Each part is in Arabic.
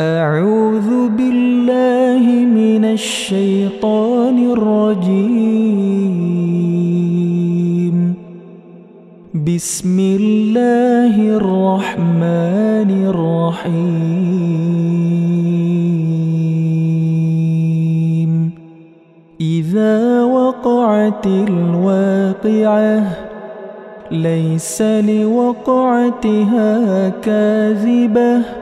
أعوذ بالله من الشيطان الرجيم. بسم الله الرحمن الرحيم. إذا وقعت الواقعة ليس لوقعتها كاذبة.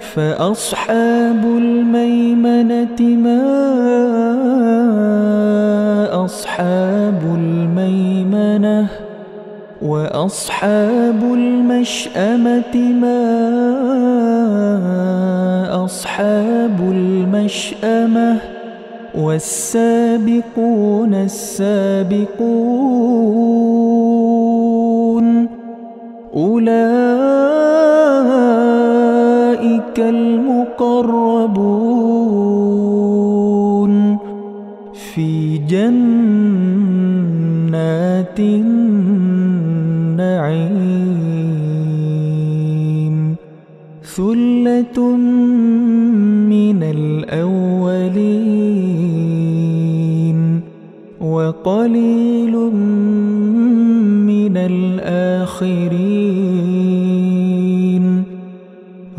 فأصحاب الميمنة ما أصحاب الميمنة وأصحاب المشأمة ما أصحاب المشأمة والسابقون السابقون أولئك أولئك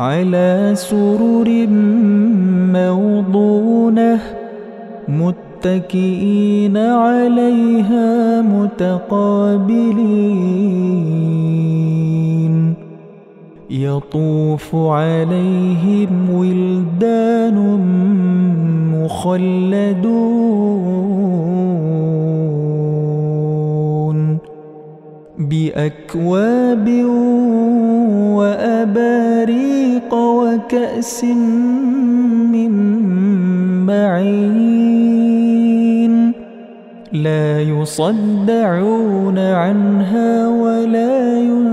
على سرر موضونة متكئين عليها متقابلين. يطوف عليهم ولدان مخلدون. بأكواب وأباريق وكأس من معين لا يصدعون عنها ولا ينزفون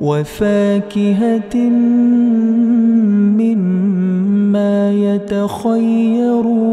وفاكهة مما يتخيرون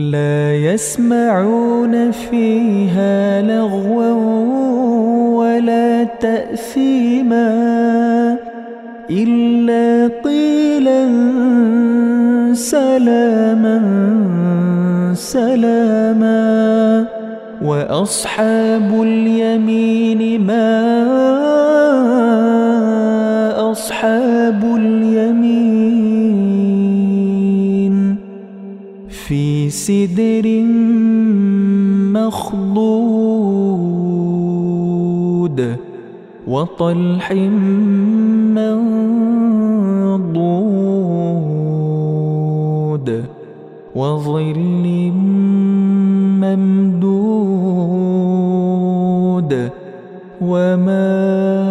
لا يسمعون فيها لغوا ولا تأثيما إلا قيلا سلاما سلاما وأصحاب اليمين ما أصحاب في سدر مخضود وطلح منضود وظل ممدود وماء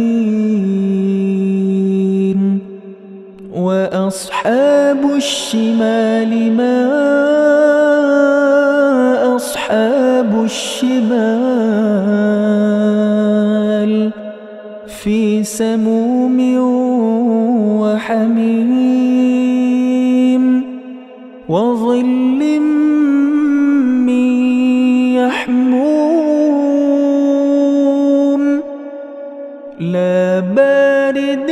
الشمال ما أصحاب الشمال في سموم وحميم وظل من يحموم لا بارد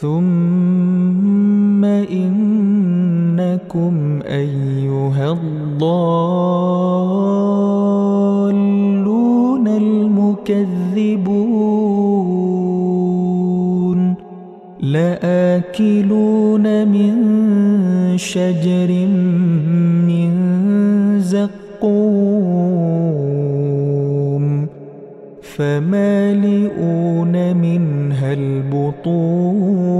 ثم إنكم أيها الضالون منها البطون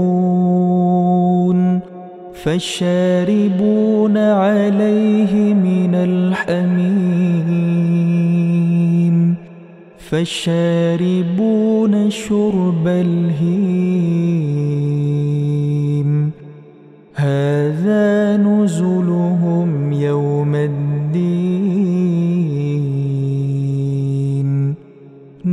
فالشاربون عليه من الحميم فالشاربون شرب الهيم هذا نزلهم يوم الدين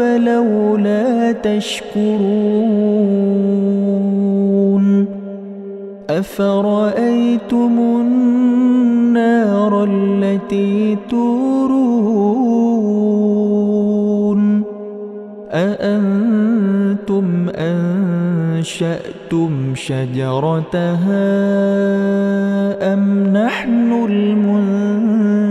فلولا تشكرون أفرأيتم النار التي تورون أأنتم أنشأتم شجرتها أم نحن المنشئون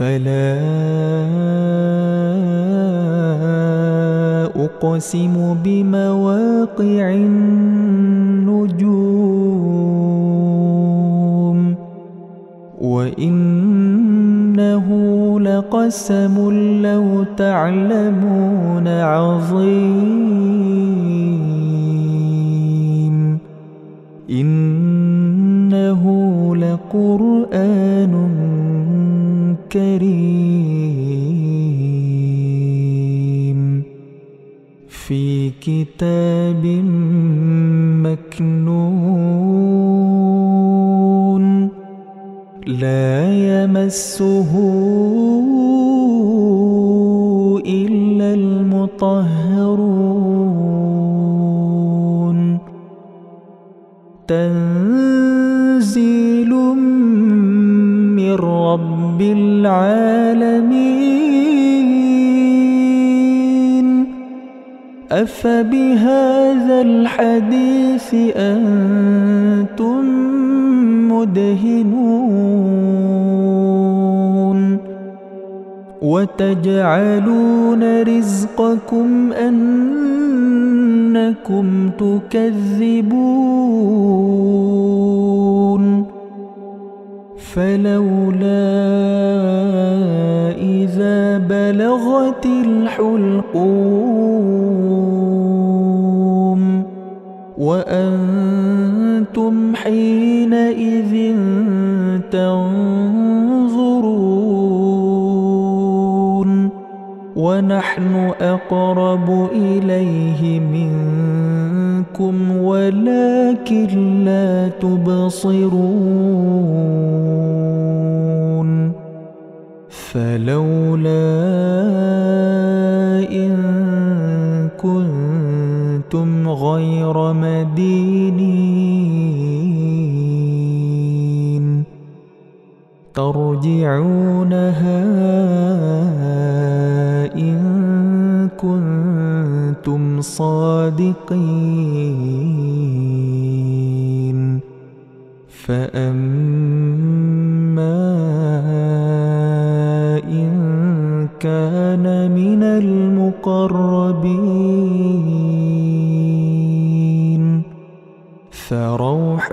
فلا أقسم بمواقع النجوم وإنه لقسم لو تعلمون عظيم إنه لقرآن كريم في كتاب مكنون لا يمسه إلا المطهرون تنزيل العالمين. أفبهذا الحديث أنتم مدهنون. وتجعلون رزقكم أنكم تكذبون. فلولا إذا بلغت الحلقوم وأنتم حينئذ تنظرون ونحن أقرب إليه منكم ولكن لا تبصرون فلولا إن كنتم غير مدينين ترجعونها كنتم صادقين. فأما إن كان من المقربين فروح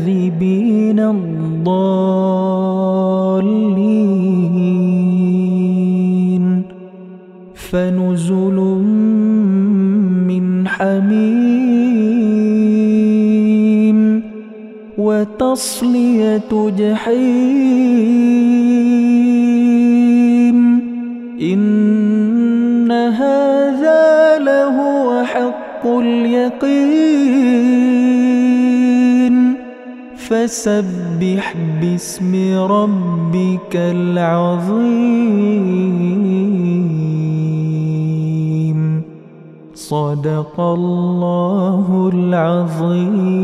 إن هذا لهو حق اليقين. فسبح باسم ربك العظيم. صدق الله العظيم.